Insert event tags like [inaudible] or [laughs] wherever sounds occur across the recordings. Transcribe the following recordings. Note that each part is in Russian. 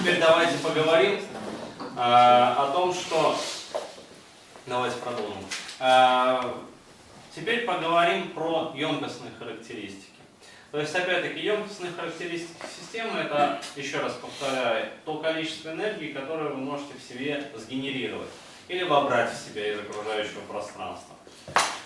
Теперь давайте поговорим э, о том, что... Давайте продолжим. Э, теперь поговорим про емкостные характеристики. То есть, опять-таки, емкостные характеристики системы это, еще раз повторяю, то количество энергии, которое вы можете в себе сгенерировать или вобрать в себя из окружающего пространства.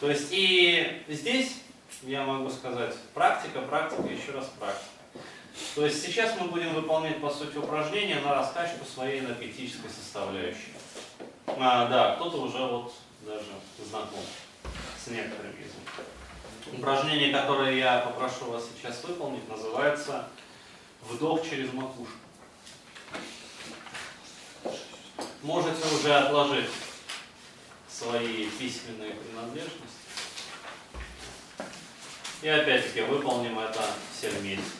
То есть и здесь я могу сказать практика, практика, еще раз практика. То есть сейчас мы будем выполнять, по сути, упражнения на раскачку своей энергетической составляющей. А, да, кто-то уже вот даже знаком с некоторыми из них. Упражнение, которое я попрошу вас сейчас выполнить, называется «Вдох через макушку». Можете уже отложить свои письменные принадлежности. И опять-таки выполним это все вместе.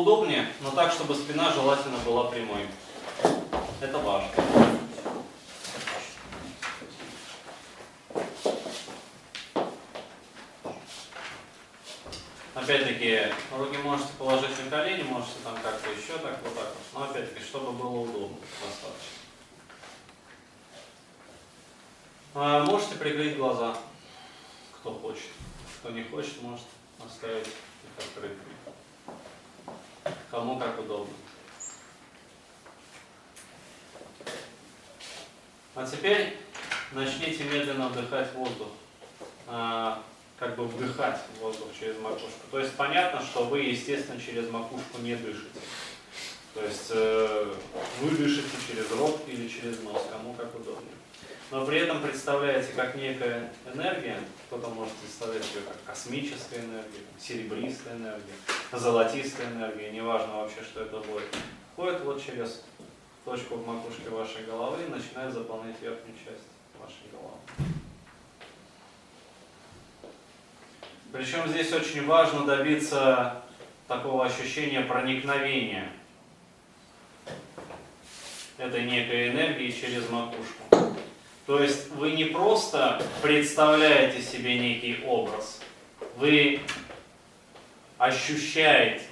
поудобнее, но так, чтобы спина желательно была прямой. Это важно. Опять-таки, руки можете положить на колени, можете там как-то еще так, вот так вот. Но опять-таки, чтобы было удобно, достаточно. А, можете прикрыть глаза, кто хочет. Кто не хочет, может оставить их открытыми. Кому как удобно. А теперь начните медленно вдыхать воздух. А, как бы вдыхать воздух через макушку. То есть понятно, что вы, естественно, через макушку не дышите. То есть э, вы дышите через рот или через нос, кому как удобнее. Но при этом представляете как некая энергия, кто-то может представлять ее как космическая энергия, серебристая энергия, золотистая энергия, неважно вообще, что это будет, входит вот через точку в макушке вашей головы и начинает заполнять верхнюю часть вашей головы. Причем здесь очень важно добиться такого ощущения проникновения этой некой энергии через макушку. То есть вы не просто представляете себе некий образ, вы ощущаете,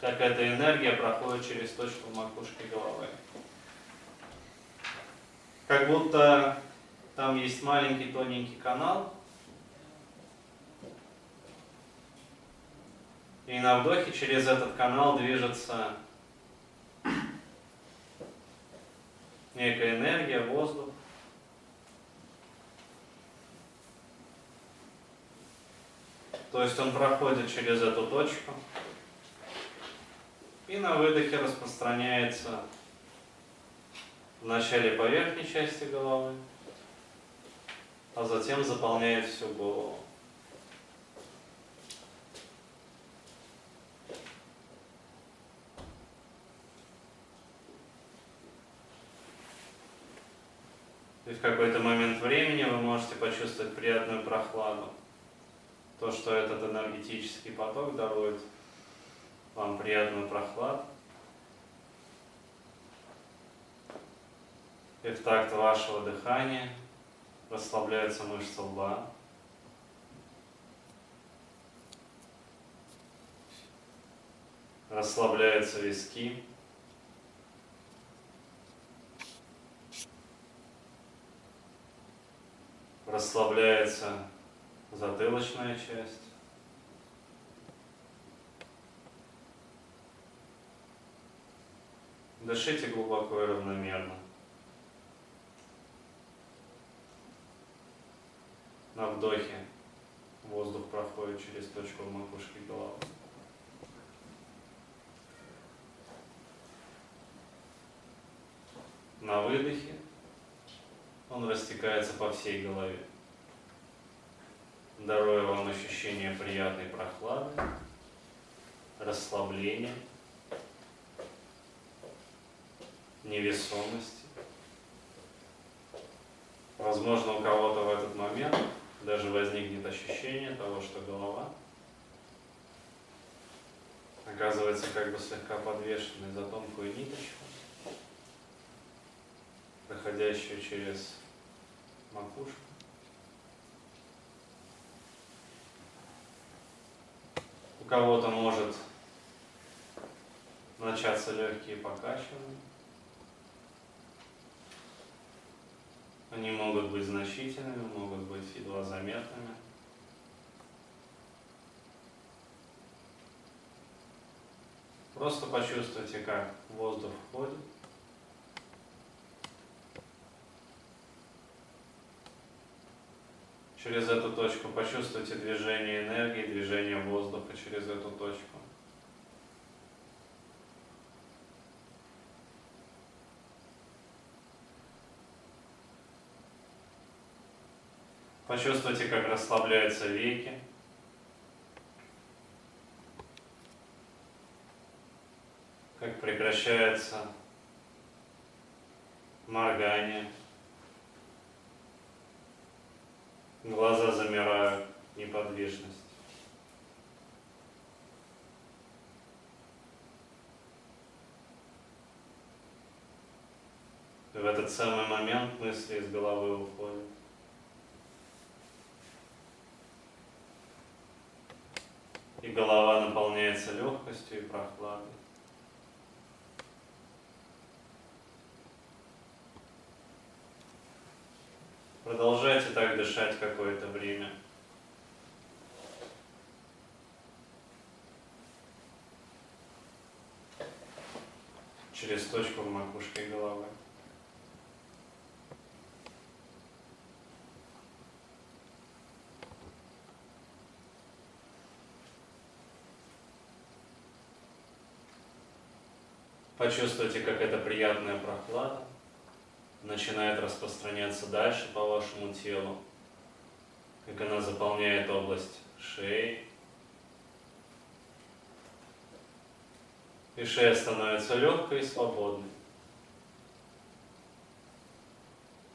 как эта энергия проходит через точку в макушке головы. Как будто там есть маленький тоненький канал, И на вдохе через этот канал движется некая энергия, воздух. То есть он проходит через эту точку и на выдохе распространяется в начале по верхней части головы, а затем заполняет всю голову. И в какой-то момент времени вы можете почувствовать приятную прохладу. То, что этот энергетический поток дарует вам приятную прохладу. И в такт вашего дыхания расслабляется мышца лба. Расслабляются виски. Затылочная часть. Дышите глубоко и равномерно. На вдохе воздух проходит через точку в макушке головы. На выдохе он растекается по всей голове, даруя вам ощущение приятной прохлады, расслабления невесомости. Возможно, у кого-то в этот момент даже возникнет ощущение того, что голова оказывается как бы слегка подвешенной за тонкую ниточку, проходящую через макушку. У кого-то может начаться легкие покачивания. Они могут быть значительными, могут быть едва заметными. Просто почувствуйте, как воздух входит. Через эту точку почувствуйте движение энергии, движение воздуха через эту точку. Почувствуйте, как расслабляются веки. Как прекращается моргание. Глаза замирают, неподвижность. В этот самый момент мысли из головы уходят. и голова наполняется легкостью и прохладой. Продолжайте так дышать какое-то время. Через точку в макушке головы. Почувствуйте, как эта приятная прохлада начинает распространяться дальше по вашему телу, как она заполняет область шеи. И шея становится легкой и свободной.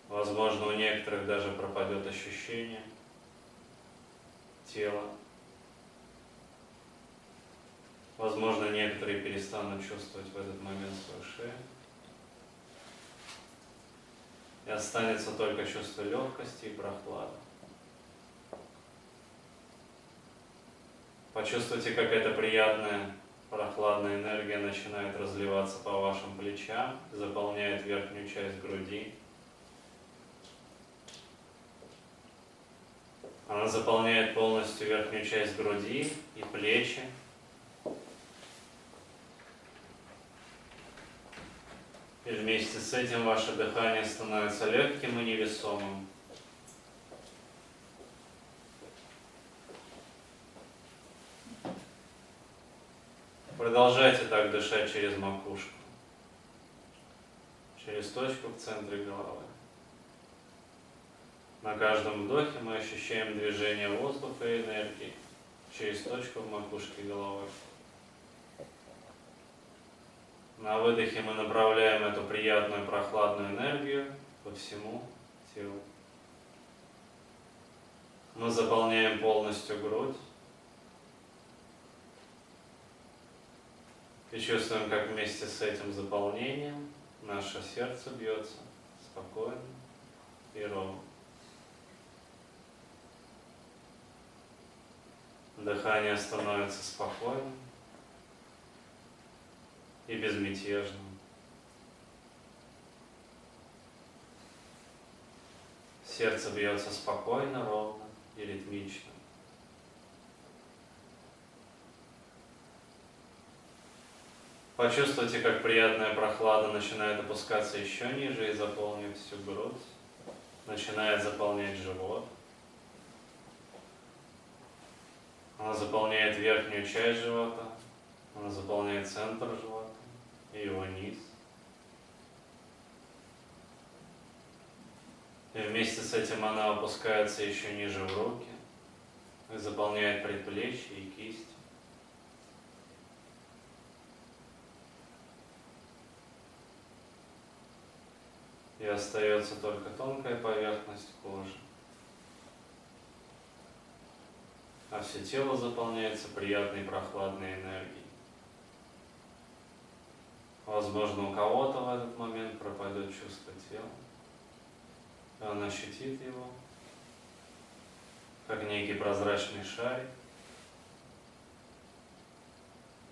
Возможно, у некоторых даже пропадет ощущение тела. Возможно, некоторые перестанут чувствовать в этот момент свою шею. И останется только чувство легкости и прохлады. Почувствуйте, как эта приятная прохладная энергия начинает разливаться по вашим плечам, заполняет верхнюю часть груди. Она заполняет полностью верхнюю часть груди и плечи, И вместе с этим ваше дыхание становится легким и невесомым. Продолжайте так дышать через макушку, через точку в центре головы. На каждом вдохе мы ощущаем движение воздуха и энергии через точку в макушке головы. На выдохе мы направляем эту приятную прохладную энергию по всему телу. Мы заполняем полностью грудь. И чувствуем, как вместе с этим заполнением наше сердце бьется спокойно и ровно. Дыхание становится спокойным и безмятежным. Сердце бьется спокойно, ровно и ритмично. Почувствуйте, как приятная прохлада начинает опускаться еще ниже и заполнит всю грудь, начинает заполнять живот. Она заполняет верхнюю часть живота, она заполняет центр живота и его низ. И вместе с этим она опускается еще ниже в руки и заполняет предплечье и кисть. И остается только тонкая поверхность кожи. А все тело заполняется приятной прохладной энергией. Возможно, у кого-то в этот момент пропадет чувство тела. И он ощутит его, как некий прозрачный шарик,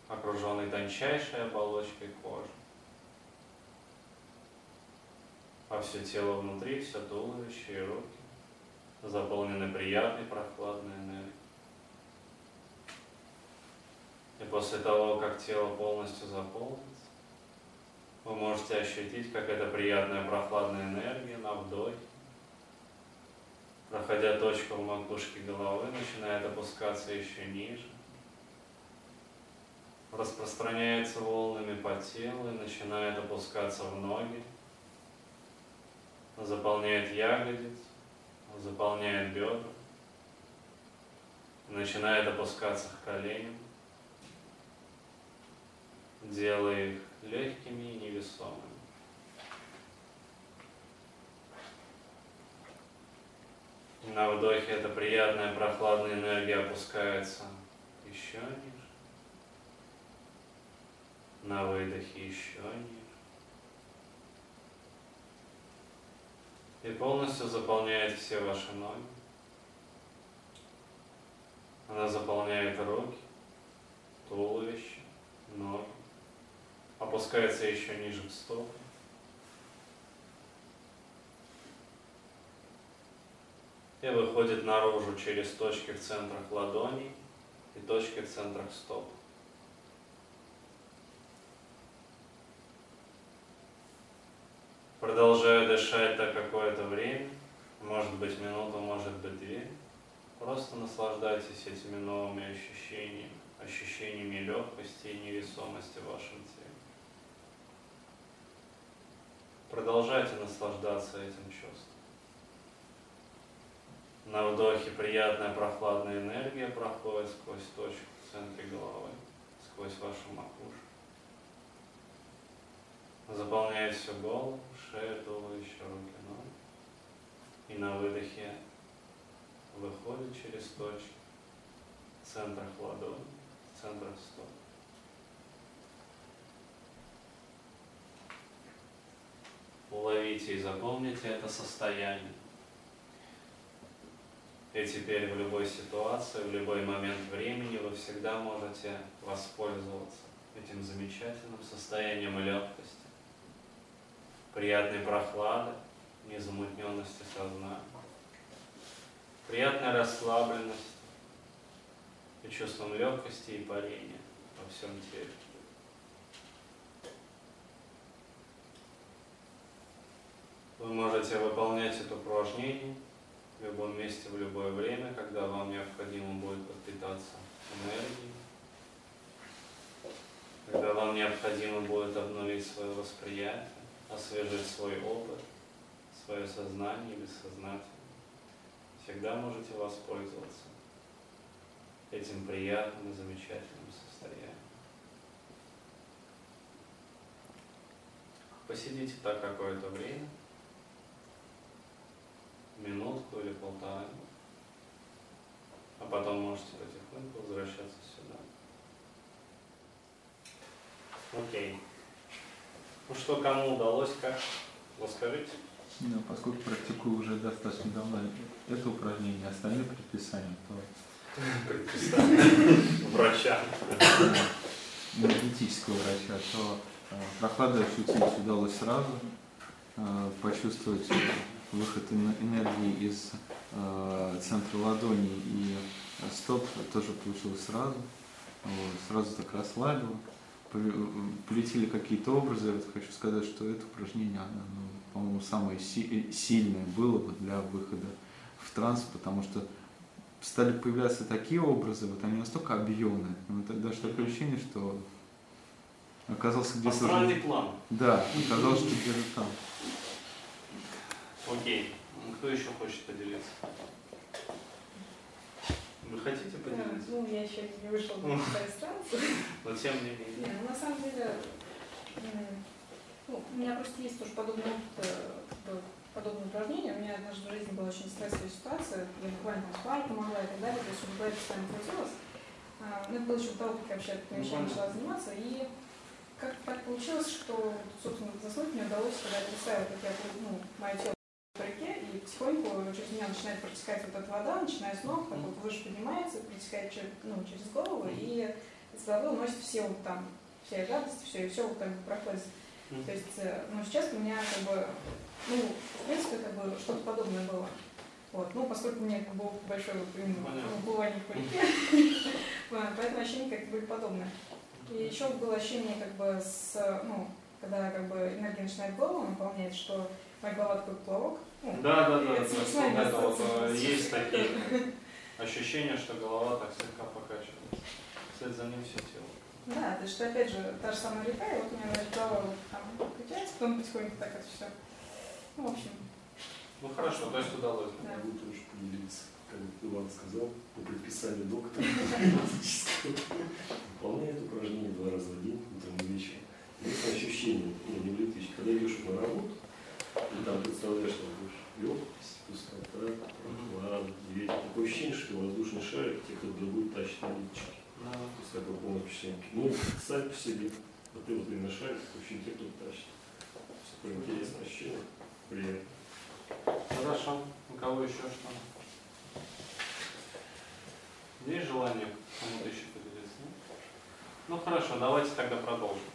окруженный тончайшей оболочкой кожи. А все тело внутри, все туловище и руки заполнены приятной прохладной энергией. И после того, как тело полностью заполнится, вы можете ощутить, как эта приятная прохладная энергия на вдохе, проходя точку в макушке головы, начинает опускаться еще ниже, распространяется волнами по телу и начинает опускаться в ноги, заполняет ягодиц, заполняет бедра, начинает опускаться к коленям, делая их легкими и невесомыми. На вдохе эта приятная прохладная энергия опускается еще ниже. На выдохе еще ниже. И полностью заполняет все ваши ноги. Она заполняет руки, туловище, ноги. Опускается еще ниже к стопам. И выходит наружу через точки в центрах ладоней и точки в центрах стоп. Продолжаю дышать так какое-то время, может быть минуту, может быть две. Просто наслаждайтесь этими новыми ощущениями, ощущениями легкости и невесомости в вашем теле. Продолжайте наслаждаться этим чувством. На вдохе приятная прохладная энергия проходит сквозь точку в центре головы, сквозь вашу макушку. Заполняет всю голову, шею, туловище, руки, ноги. И на выдохе выходит через точки в центрах ладони, в центрах стоп. Уловите и запомните это состояние. И теперь в любой ситуации, в любой момент времени вы всегда можете воспользоваться этим замечательным состоянием легкости приятной прохлады, незамутненности сознания, приятной расслабленности и чувством легкости и парения во всем теле. Вы можете выполнять это упражнение в любом месте, в любое время, когда вам необходимо будет подпитаться энергией, когда вам необходимо будет обновить свое восприятие, освежить свой опыт, свое сознание, бессознательное. Всегда можете воспользоваться этим приятным и замечательным состоянием. Посидите так какое-то время, минутку или полтора, а потом можете потихоньку возвращаться сюда. Окей. Ну что, кому удалось, как? Расскажите. Да, поскольку практикую уже достаточно давно это упражнение, остальные предписания, то... Предписания врача. Энергетического врача, то э, прохладу ощутить удалось сразу, э, почувствовать выход энергии из э, центра ладони и стоп тоже получилось сразу. Вот, сразу так расслабило полетели какие-то образы, я хочу сказать, что это упражнение, оно, ну, по-моему, самое си- сильное было бы для выхода в транс, потому что стали появляться такие образы, вот они настолько объемные, ну, тогда же такое ощущение, что оказался где-то... Астральный план. Да, оказалось, что где-то там. Окей. Кто еще хочет поделиться? Вы хотите поделиться? Да, ну, я еще не вышла на [laughs] пространство. Но тем не менее. Нет, ну, на самом деле, ну, у меня просто есть тоже подобный опыт бы, подобное упражнение. У меня однажды в жизни была очень стрессовая ситуация, я буквально там спать помогла и так далее, то есть голове постоянно крутилась. А, Ну, это было еще до того, как я вообще этими вещами Ну, начала заниматься. И как так получилось, что, собственно, заснуть мне удалось, когда я представила, как я, ну, мое тело потихоньку через меня начинает протекать вот эта вода, начиная с ног, так вот выше поднимается, протекает через, ну, через голову, и из головы уносит все вот там, все гадости, все, и все вот там проходит. То есть, э, ну, сейчас у меня как бы, ну, в принципе, как бы что-то подобное было. Вот, ну, поскольку у меня как бы Понятно. уплывание по реке, поэтому ощущения как бы были подобные. И еще было ощущение как бы с, ну, когда как бы энергия начинает голову наполнять, что такой плавок. Ну, Да, да, да, это да, смысла это вот, есть такие ощущения, что голова так слегка покачивается. Вслед за ним все тело. Да, то есть опять же та же самая река, и вот у меня значит, голова вот там качается, потом потихоньку так это все. Ну, в общем, Ну хорошо, то есть удалось. Да. Могу тоже поделиться, как Иван сказал, по предписанию доктора. [laughs] Выполняет упражнение два раза в день, утром и вечером. Есть ощущение, ну, не в электричке, когда идешь на работу, и там представляешь, что будешь легкость, пустота, прохлада, ветер. Такое ощущение, что воздушный шарик тебе кто-то другой тащит на ниточке. Да. То впечатление. Ну, сами по себе. Вот ты вот такое ощущение, тебя кто-то тащит. Такое интересное ощущение, приятно. Хорошо. У кого еще что? Есть желание кому-то еще поделиться? Ну хорошо, давайте тогда продолжим.